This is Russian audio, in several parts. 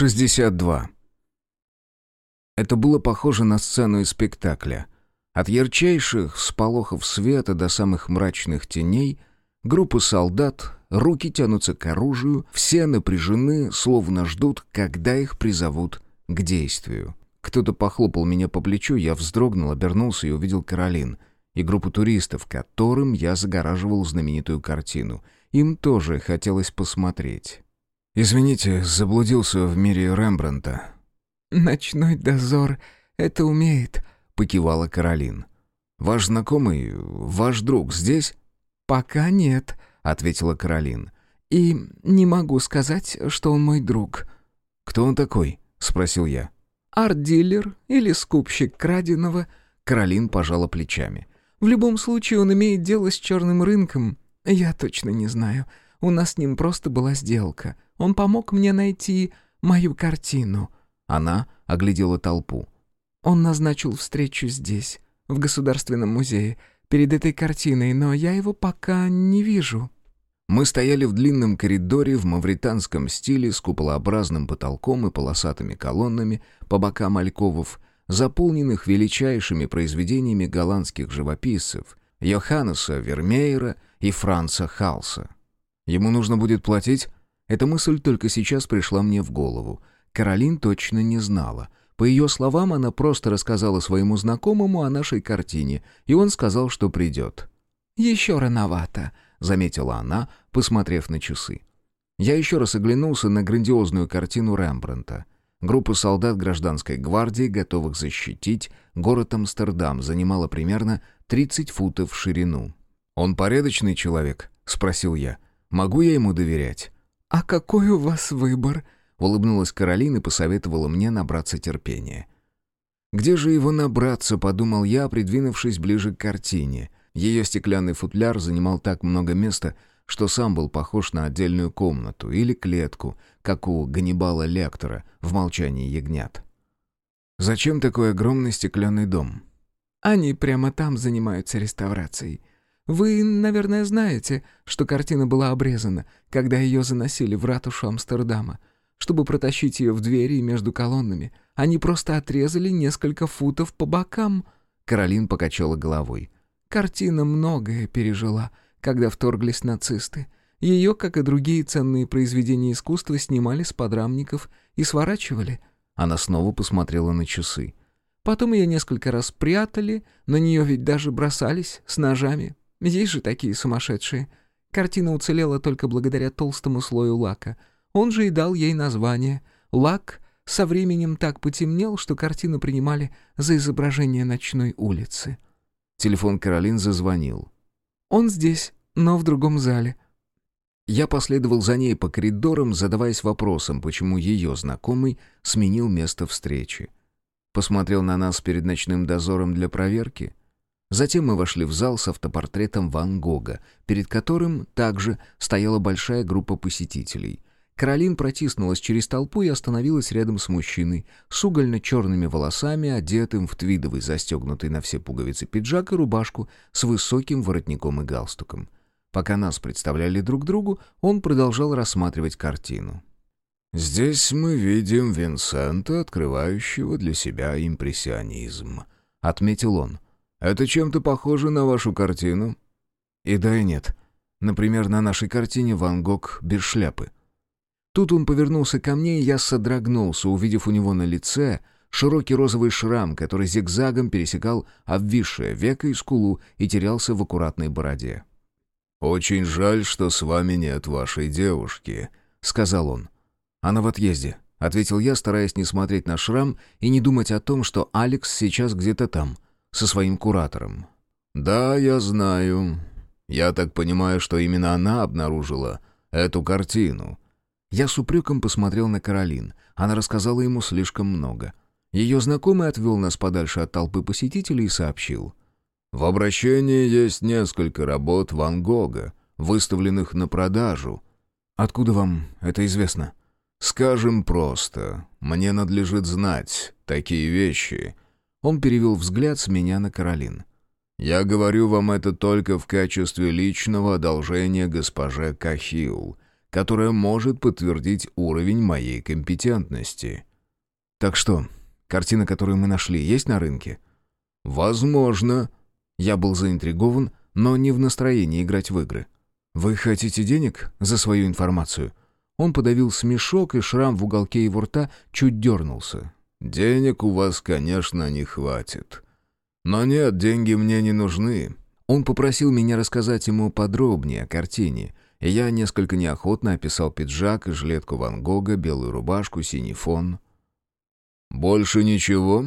62. Это было похоже на сцену из спектакля. От ярчайших сполохов света до самых мрачных теней группа солдат, руки тянутся к оружию, все напряжены, словно ждут, когда их призовут к действию. Кто-то похлопал меня по плечу, я вздрогнул, обернулся и увидел Каролин и группу туристов, которым я загораживал знаменитую картину. Им тоже хотелось посмотреть. «Извините, заблудился в мире Рембрандта». «Ночной дозор это умеет», — покивала Каролин. «Ваш знакомый, ваш друг здесь?» «Пока нет», — ответила Каролин. «И не могу сказать, что он мой друг». «Кто он такой?» — спросил я. «Арт-дилер или скупщик краденого?» Каролин пожала плечами. «В любом случае он имеет дело с черным рынком. Я точно не знаю. У нас с ним просто была сделка. Он помог мне найти мою картину». Она оглядела толпу. «Он назначил встречу здесь, в Государственном музее, перед этой картиной, но я его пока не вижу». Мы стояли в длинном коридоре в мавританском стиле с куполообразным потолком и полосатыми колоннами по бокам альковов, заполненных величайшими произведениями голландских живописцев Йоханнеса Вермеера и Франца Халса. Ему нужно будет платить эта мысль только сейчас пришла мне в голову. Каролин точно не знала. По ее словам, она просто рассказала своему знакомому о нашей картине, и он сказал, что придет. «Еще рановато», — заметила она, посмотрев на часы. Я еще раз оглянулся на грандиозную картину Рембрандта. Группа солдат гражданской гвардии, готовых защитить, город Амстердам занимала примерно 30 футов в ширину. «Он порядочный человек?» — спросил я. «Могу я ему доверять?» «А какой у вас выбор?» — улыбнулась Каролина и посоветовала мне набраться терпения. «Где же его набраться?» — подумал я, придвинувшись ближе к картине. Ее стеклянный футляр занимал так много места, что сам был похож на отдельную комнату или клетку, как у Ганнибала Лектора в «Молчании ягнят». «Зачем такой огромный стеклянный дом?» «Они прямо там занимаются реставрацией. Вы, наверное, знаете, что картина была обрезана, когда ее заносили в ратушу Амстердама. Чтобы протащить ее в двери между колоннами, они просто отрезали несколько футов по бокам. Каролин покачала головой. Картина многое пережила, когда вторглись нацисты. Ее, как и другие ценные произведения искусства, снимали с подрамников и сворачивали. Она снова посмотрела на часы. Потом ее несколько раз прятали, на нее ведь даже бросались с ножами. Есть же такие сумасшедшие. Картина уцелела только благодаря толстому слою лака. Он же и дал ей название. Лак со временем так потемнел, что картину принимали за изображение ночной улицы. Телефон Каролин зазвонил. «Он здесь, но в другом зале». Я последовал за ней по коридорам, задаваясь вопросом, почему ее знакомый сменил место встречи. Посмотрел на нас перед ночным дозором для проверки — Затем мы вошли в зал с автопортретом Ван Гога, перед которым также стояла большая группа посетителей. Каролин протиснулась через толпу и остановилась рядом с мужчиной с угольно-черными волосами, одетым в твидовый застегнутый на все пуговицы пиджак и рубашку с высоким воротником и галстуком. Пока нас представляли друг другу, он продолжал рассматривать картину. «Здесь мы видим Винсента, открывающего для себя импрессионизм», — отметил он. — это чем-то похоже на вашу картину?» «И да, и нет. Например, на нашей картине Ван Гог без шляпы». Тут он повернулся ко мне, и я содрогнулся, увидев у него на лице широкий розовый шрам, который зигзагом пересекал обвисшее веко и скулу и терялся в аккуратной бороде. «Очень жаль, что с вами нет вашей девушки», — сказал он. «Она в отъезде», — ответил я, стараясь не смотреть на шрам и не думать о том, что Алекс сейчас где-то там — со своим куратором. «Да, я знаю. Я так понимаю, что именно она обнаружила эту картину». Я с упреком посмотрел на Каролин. Она рассказала ему слишком много. Ее знакомый отвел нас подальше от толпы посетителей и сообщил. «В обращении есть несколько работ Ван Гога, выставленных на продажу». «Откуда вам это известно?» «Скажем просто. Мне надлежит знать такие вещи. Он перевел взгляд с меня на Каролин. «Я говорю вам это только в качестве личного одолжения госпоже Кахил, которая может подтвердить уровень моей компетентности. Так что, картина, которую мы нашли, есть на рынке? Возможно. Я был заинтригован, но не в настроении играть в игры. Вы хотите денег за свою информацию? Он подавил смешок, и шрам в уголке его рта чуть дернулся. «Денег у вас, конечно, не хватит. Но нет, деньги мне не нужны». Он попросил меня рассказать ему подробнее о картине, и я несколько неохотно описал пиджак и жилетку Ван Гога, белую рубашку, синий фон. «Больше ничего?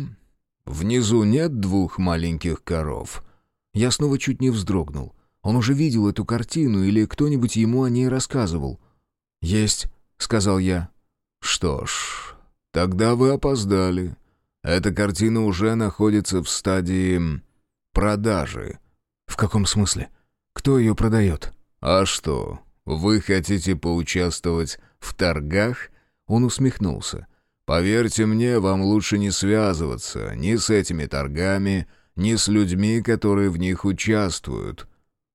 Внизу нет двух маленьких коров?» Я снова чуть не вздрогнул. Он уже видел эту картину или кто-нибудь ему о ней рассказывал. «Есть», — сказал я. «Что ж, тогда вы опоздали. Эта картина уже находится в стадии продажи». «В каком смысле? Кто ее продает?» «А что, вы хотите поучаствовать в торгах?» Он усмехнулся. «Поверьте мне, вам лучше не связываться ни с этими торгами, ни с людьми, которые в них участвуют».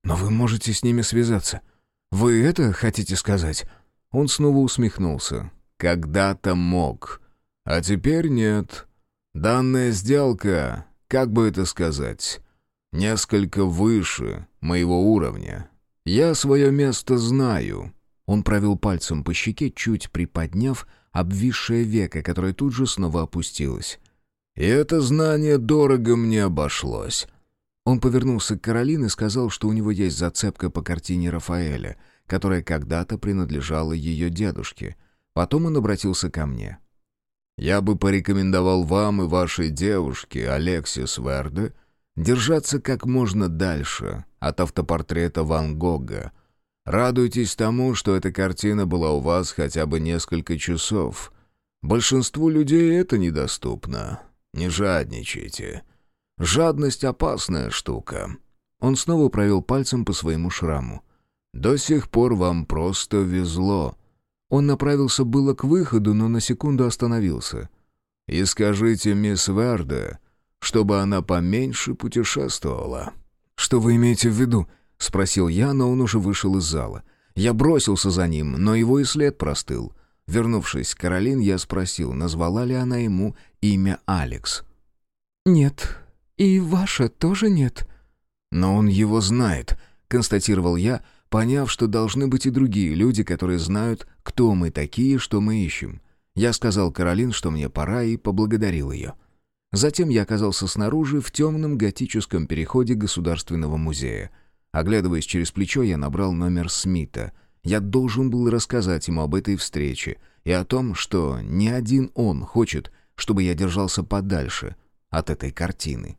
«Но вы можете с ними связаться. Вы это хотите сказать?» Он снова усмехнулся. «Когда-то мог. А теперь нет. Данная сделка, как бы это сказать, несколько выше моего уровня. Я свое место знаю». Он провел пальцем по щеке, чуть приподняв обвисшее веко, которое тут же снова опустилось. «И это знание дорого мне обошлось». Он повернулся к Каролине и сказал, что у него есть зацепка по картине Рафаэля — которая когда-то принадлежала ее дедушке. Потом он обратился ко мне. «Я бы порекомендовал вам и вашей девушке, Алексис Верде, держаться как можно дальше от автопортрета Ван Гога. Радуйтесь тому, что эта картина была у вас хотя бы несколько часов. Большинству людей это недоступно. Не жадничайте. Жадность — опасная штука». Он снова провел пальцем по своему шраму. До сих пор вам просто везло». Он направился было к выходу, но на секунду остановился. «И скажите мисс Верде, чтобы она поменьше путешествовала». «Что вы имеете в виду?» — спросил я, но он уже вышел из зала. Я бросился за ним, но его и след простыл. Вернувшись к Каролин, я спросил, назвала ли она ему имя Алекс. «Нет. И ваше тоже нет». «Но он его знает», — констатировал я, — поняв, что должны быть и другие люди, которые знают, кто мы такие, что мы ищем. Я сказал Каролин, что мне пора, и поблагодарил ее. Затем я оказался снаружи, в темном готическом переходе Государственного музея. Оглядываясь через плечо, я набрал номер Смита. Я должен был рассказать ему об этой встрече и о том, что не один он хочет, чтобы я держался подальше от этой картины.